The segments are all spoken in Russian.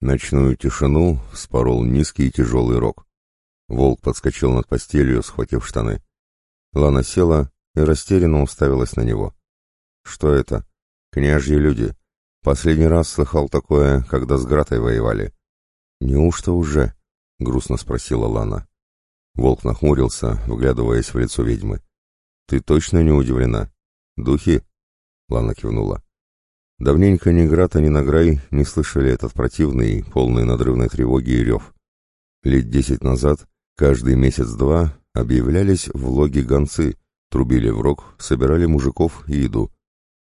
Ночную тишину спорол низкий и тяжелый рог. Волк подскочил над постелью, схватив штаны. Лана села и растерянно уставилась на него. «Что это? Княжьи люди. Последний раз слыхал такое, когда с Гратой воевали». «Неужто уже?» — грустно спросила Лана. Волк нахмурился, вглядываясь в лицо ведьмы. «Ты точно не удивлена? Духи?» Лана кивнула. Давненько ни Грата, ни Награй не слышали этот противный, полный надрывной тревоги и рев. Лет десять назад, каждый месяц-два, объявлялись в логе гонцы, трубили в рог, собирали мужиков и еду.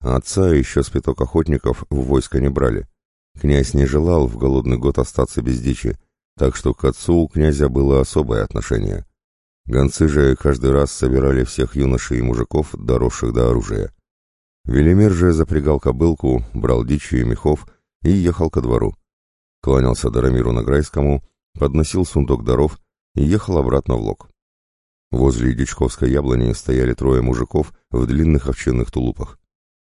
А отца еще спиток охотников в войско не брали. Князь не желал в голодный год остаться без дичи, так что к отцу у князя было особое отношение. Гонцы же каждый раз собирали всех юношей и мужиков, доросших до оружия. Велимир же запрягал кобылку, брал дичи и мехов и ехал ко двору. Кланялся Дарамиру Награйскому, подносил сундук даров и ехал обратно в лог. Возле дичковской яблони стояли трое мужиков в длинных овчинных тулупах.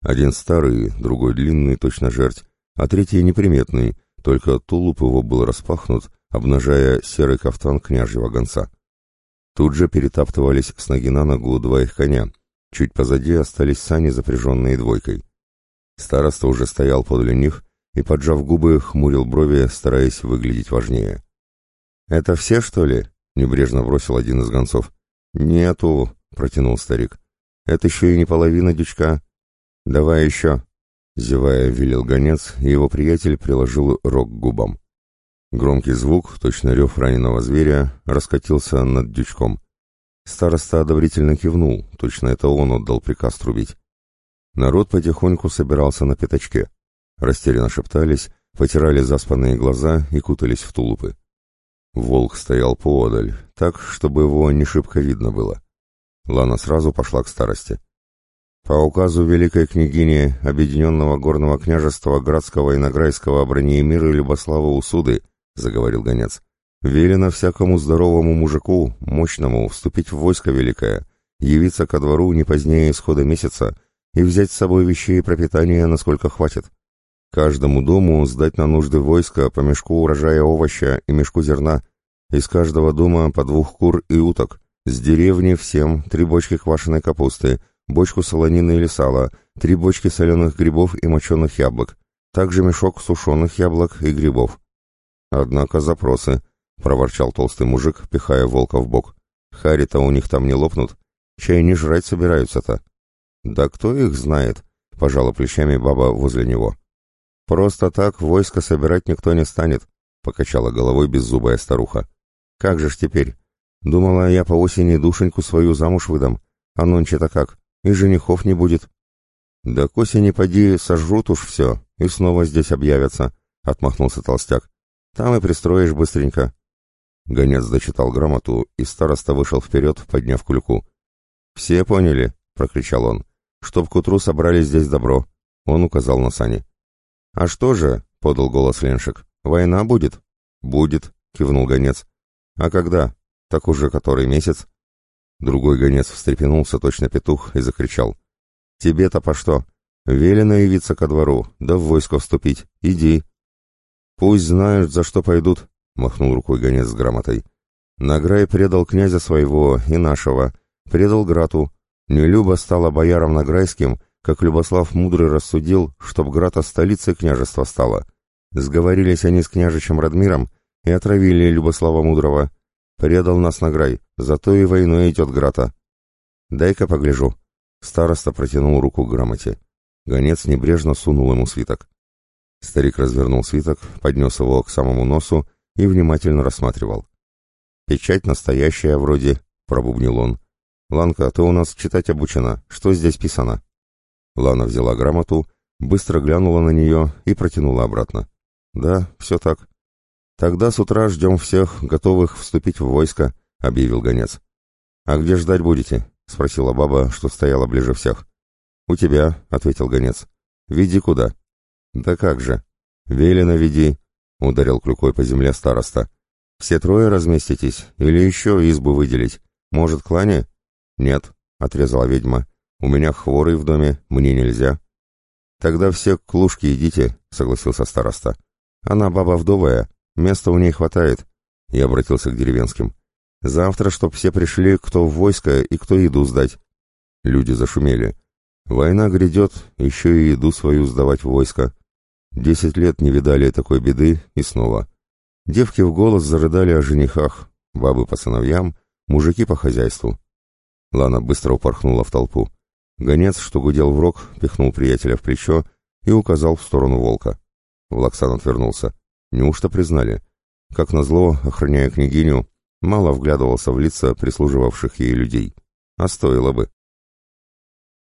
Один старый, другой длинный, точно жерть, а третий неприметный, только тулуп его был распахнут, обнажая серый кафтан княжьего гонца. Тут же перетаптывались с ноги на ногу два их коня, Чуть позади остались сани, запряженные двойкой. Староста уже стоял подле них и, поджав губы, хмурил брови, стараясь выглядеть важнее. «Это все, что ли?» — небрежно бросил один из гонцов. «Нету», — протянул старик. «Это еще и не половина дючка. Давай еще». Зевая, велел гонец, и его приятель приложил рог к губам. Громкий звук, точно рев раненого зверя, раскатился над дючком. Староста одобрительно кивнул, точно это он отдал приказ трубить. Народ потихоньку собирался на пятачке. Растерянно шептались, потирали заспанные глаза и кутались в тулупы. Волк стоял поодаль, так, чтобы его не шибко видно было. Лана сразу пошла к старости. По указу великой княгини Объединенного Горного княжества Градского и Награйского Бронеемира Любослава Усуды, заговорил гонец, Велено всякому здоровому мужику, мощному, вступить в войско великое, явиться ко двору не позднее исхода месяца и взять с собой вещей и пропитания, насколько хватит. Каждому дому сдать на нужды войска по мешку урожая овоща и мешку зерна, из каждого дома по двух кур и уток, с деревни всем три бочки квашеной капусты, бочку солонины или сала, три бочки соленых грибов и моченых яблок, также мешок сушеных яблок и грибов. Однако запросы —— проворчал толстый мужик, пихая волка в бок. «Хари-то у них там не лопнут. Чай не жрать собираются-то». «Да кто их знает?» — пожала плечами баба возле него. «Просто так войско собирать никто не станет», — покачала головой беззубая старуха. «Как же ж теперь? Думала, я по осени душеньку свою замуж выдам. А нонче-то как? И женихов не будет». «Да к осени поди сожрут уж все, и снова здесь объявятся», — отмахнулся толстяк. «Там и пристроишь быстренько. Гонец дочитал грамоту, и староста вышел вперед, подняв кульку. «Все поняли?» — прокричал он. «Чтоб к утру собрали здесь добро». Он указал на сани. «А что же?» — подал голос Леншик. «Война будет?» «Будет», — кивнул гонец. «А когда? Так уже который месяц?» Другой гонец встрепенулся, точно петух, и закричал. «Тебе-то по что? Велено явиться ко двору, да в войско вступить. Иди». «Пусть знают, за что пойдут», — махнул рукой гонец с грамотой. «Награй предал князя своего и нашего, предал Грату. Нелюба стала бояром Награйским, как Любослав Мудрый рассудил, чтоб Грата столицей княжества стала. Сговорились они с княжичем Радмиром и отравили Любослава Мудрого. Предал нас Награй, зато и войной идет Грата. Дай-ка погляжу». Староста протянул руку к грамоте. Гонец небрежно сунул ему свиток. Старик развернул свиток, поднес его к самому носу и внимательно рассматривал. «Печать настоящая вроде», — пробубнил он. «Ланка, ты у нас читать обучена. Что здесь писано?» Лана взяла грамоту, быстро глянула на нее и протянула обратно. «Да, все так. Тогда с утра ждем всех, готовых вступить в войско», — объявил гонец. «А где ждать будете?» — спросила баба, что стояла ближе всех. «У тебя», — ответил гонец. «Веди куда?» «Да как же?» «Велено веди», — ударил клюкой по земле староста. «Все трое разместитесь? Или еще избу выделить? Может, клане?» «Нет», — отрезала ведьма. «У меня хворый в доме, мне нельзя». «Тогда все к клушке идите», — согласился староста. Она баба вдовая, места у ней хватает. Я обратился к деревенским. Завтра, чтоб все пришли, кто в войско и кто еду сдать. Люди зашумели. Война грядет, еще и еду свою сдавать в войско. Десять лет не видали такой беды, и снова. Девки в голос зарыдали о женихах, бабы по сыновьям, мужики по хозяйству. Лана быстро упорхнула в толпу. Гонец, что гудел в рог, пихнул приятеля в плечо и указал в сторону волка. Влаксан отвернулся. Неужто признали? Как назло, охраняя княгиню, мало вглядывался в лица прислуживавших ей людей. А стоило бы.